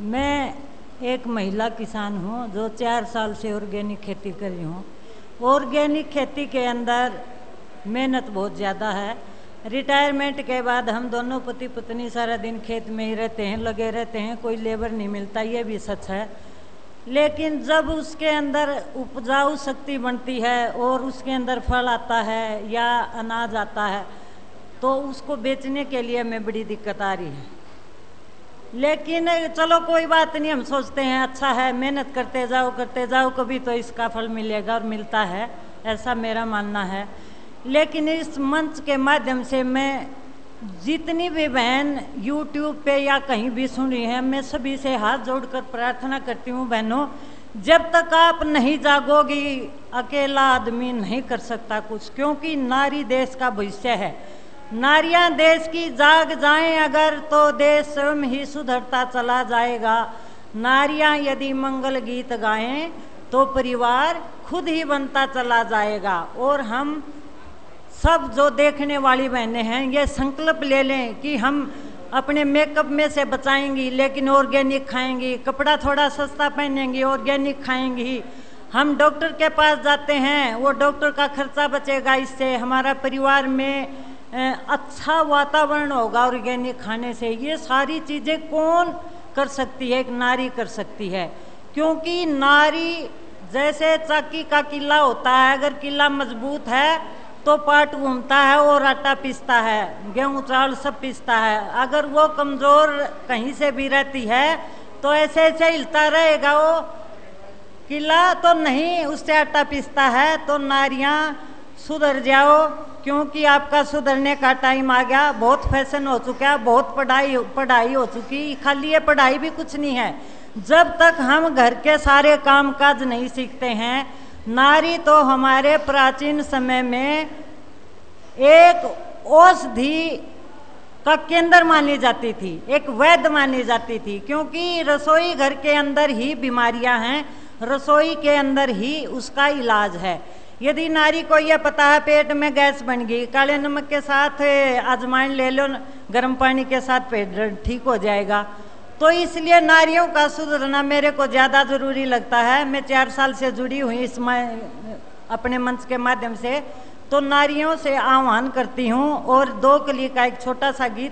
मैं एक महिला किसान हूँ, जो चार साल से ऑर्गेनिक खेती कर रही हूँ। ऑर्गेनिक खेती के अंदर मेहनत बहुत ज़्यादा है। रिटायरमेंट के बाद हम दोनों पति पत्नी सारा दिन खेत में ही रहते हैं, लगे रहते हैं, कोई लेबर नहीं मिलता, ये भी सच है। लेकिन जब उसके अंदर उपजाऊ शक्ति बनती है और उसके अंदर फल आता है या अनाज आता है तो उसको बेचने के लिए हमें बड़ी दिक्कत आ रही है। लेकिन चलो कोई बात नहीं, हम सोचते हैं अच्छा है, मेहनत करते जाओ करते जाओ, कभी तो इसका फल मिलेगा और मिलता है, ऐसा मेरा मानना है। लेकिन इस मंच के माध्यम से मैं जितनी भी बहन यूट्यूब पे या कहीं भी सुन रही हैं, मैं सभी से हाथ जोड़कर प्रार्थना करती हूँ, बहनों, जब तक आप नहीं जागोगी, अकेला आदमी नहीं कर सकता कुछ, क्योंकि नारी देश का भविष्य है। नारियाँ देश की जाग जाएँ अगर तो देश स्वयं ही सुधरता चला जाएगा। नारियाँ यदि मंगल गीत गाएँ तो परिवार खुद ही बनता चला जाएगा। और हम सब जो देखने वाली बहनें हैं, ये संकल्प ले लें कि हम अपने मेकअप में से बचाएँगी, लेकिन ऑर्गेनिक खाएँगी, कपड़ा थोड़ा सस्ता पहनेंगी, ऑर्गेनिक खाएँगी। हम डॉक्टर के पास जाते हैं, वो डॉक्टर का खर्चा बचेगा इससे। हमारा परिवार में अच्छा वातावरण होगा ऑर्गेनिक खाने से। ये सारी चीज़ें कौन कर सकती है? एक नारी कर सकती है। क्योंकि नारी, जैसे चाकी का किला होता है, अगर किला मज़बूत है तो पाट घूमता है और आटा पीसता है, गेहूँ, चावल सब पीसता है। अगर वो कमज़ोर कहीं से भी रहती है तो ऐसे ऐसे हिलता रहेगा वो। किला तो नहीं, उससे आटा पीसता है तो नारियाँ सुधर जाओ, क्योंकि आपका सुधरने का टाइम आ गया। बहुत फ़ैशन हो चुका है, बहुत पढ़ाई पढ़ाई हो चुकी खाली ये पढ़ाई भी कुछ नहीं है। जब तक हम घर के सारे काम काज नहीं सीखते हैं, नारी तो हमारे प्राचीन समय में एक औषधि का केंद्र मानी जाती थी, एक वैद्य मानी जाती थी, क्योंकि रसोई घर के अंदर ही बीमारियाँ हैं, रसोई के अंदर ही उसका इलाज है। यदि नारी को यह पता है, पेट में गैस बन गई, काले नमक के साथ आजमाइन ले लो, गर्म पानी के साथ पेट ठीक हो जाएगा। तो इसलिए नारियों का सुधरना मेरे को ज़्यादा ज़रूरी लगता है। मैं चार साल से जुड़ी हुई इस अपने मंच के माध्यम से तो नारियों से आह्वान करती हूँ। और दो कली का एक छोटा सा गीत